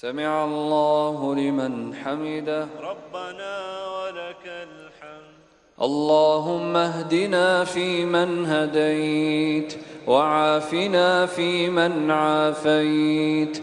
سمع الله لمن حمده. ربنا ولك الحمد. اللهم اهدنا فيمن هديت وعافنا فيمن عافيت.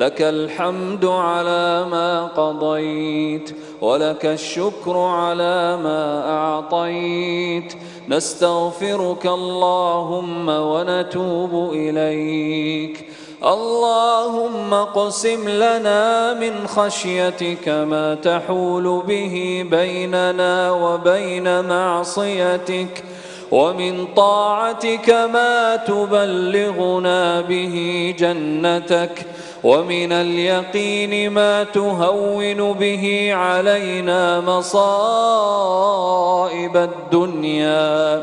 لك الحمد على ما قضيت ولك الشكر على ما أعطيت. نستغفرك اللهم ونتوب إليك. اللهم اقسم لنا من خشيتك ما تحول به بيننا وبين معصيتك ومن طاعتك ما تبلغنا به جنتك. ومن اليقين ما تهون به علينا مصائب الدنيا.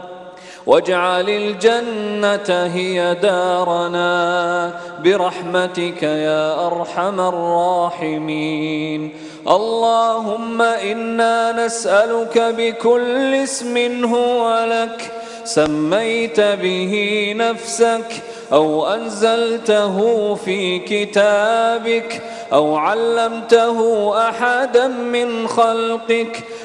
واجعل الجنة هي دارنا برحمتك يا أرحم الراحمين. اللهم إنا نسألك بكل اسم هو لك سميت به نفسك أو أنزلته في كتابك أو علمته أحدا من خلقك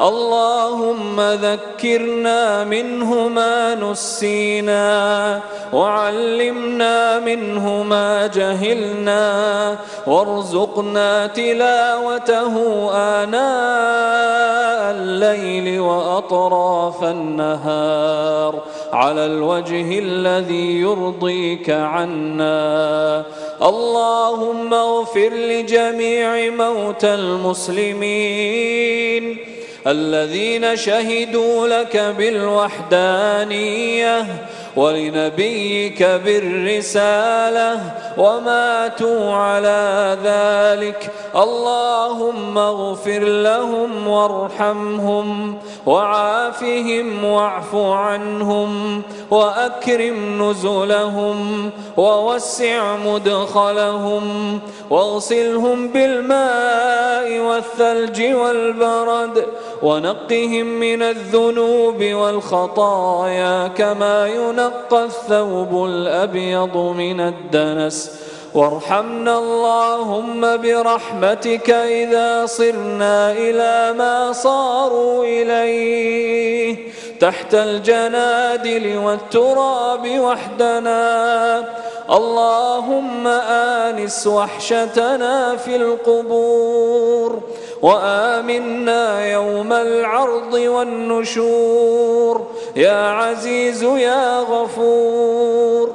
اللهم ذكرنا منه ما نسينا وعلمنا منه ما جهلنا وارزقنا تلاوته آناء الليل وأطراف النهار. على الوجه الذي يرضيك عنا. اللهم اغفر لجميع موتى المسلمين. الذين شهدوا لك بالوحدانية ولنبيك بالرسالة وماتوا على ذلك. اللهم اغفر لهم وارحمهم وعافهم واعف عنهم وأكرم نزلهم ووسع مدخلهم واغسلهم بالماء والثلج والبرد ونقهم من الذنوب والخطايا كما ينقى الثوب الأبيض من الدنس. وارحمنا اللهم برحمتك إذا صرنا إلى ما صاروا إليه. تحت الجنادل والتراب وحدنا. اللهم آنس وحشتنا في القبور. وآمنا يوم العرض والنشور. يا عزيز يا غفور.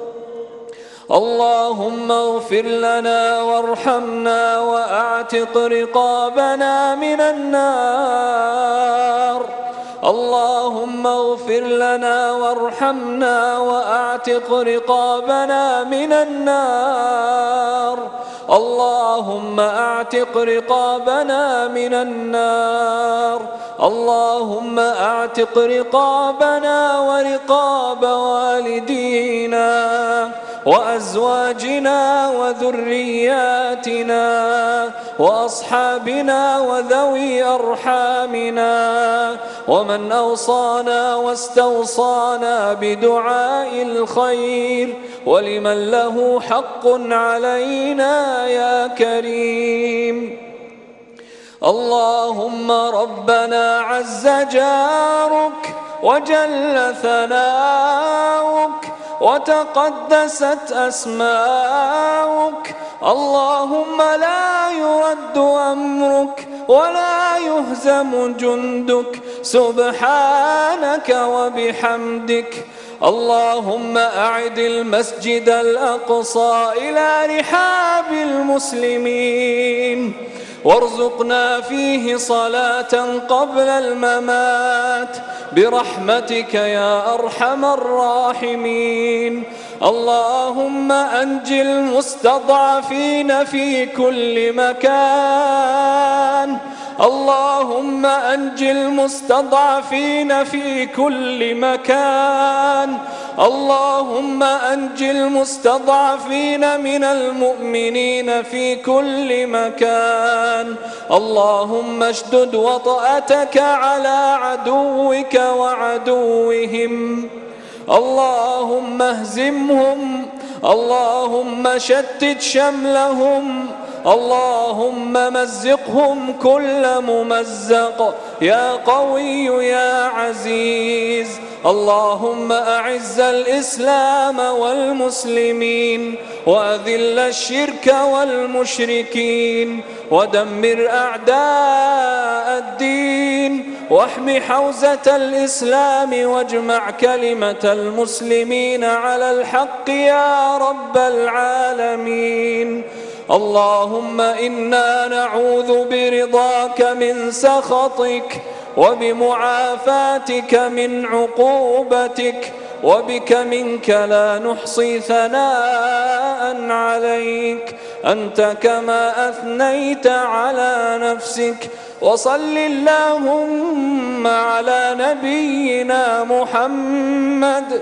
اللهم اغفر لنا وارحمنا وأعتق رقابنا من النار. اللهم اغفر لنا وارحمنا وأعتق رقابنا من النار. اللهم أعتق رقابنا من النار. اللهم أعتق رقابنا ورقاب والدينا وأزواجنا وذرياتنا وأصحابنا وذوي أرحامنا. ومن أوصانا واستوصانا بدعاء الخير ولمن له حق علينا يا كريم. اللهم ربنا عز جارك وجل ثناؤك وتقدست أسماؤك. اللهم لا يرد أمرك ولا يهزم جندك. سبحانك وبحمدك اللهم أعد المسجد الأقصى إلى رحاب المسلمين وارزقنا فيه صلاة قبل الممات برحمتك يا أرحم الراحمين اللهم أنج المستضعفين في كل مكان اللهم أنج المستضعفين في كل مكان. اللهم أنج المستضعفين من المؤمنين في كل مكان. اللهم اشدد وطأتك على عدوك وعدوهم. اللهم اهزمهم. اللهم شتت شملهم. اللهم مزقهم كل ممزق. يا قوي يا عزيز. اللهم أعز الإسلام والمسلمين وأذل الشرك والمشركين ودمر أعداء الدين واحم حوزة الإسلام واجمع كلمة المسلمين على الحق يا رب العالمين. اللهم إنا نعوذ برضاك من سخطك وبمعافاتك من عقوبتك وبك منك لا نحصي ثناء عليك. أنت كما أثنيت على نفسك. وصل اللهم على نبينا محمد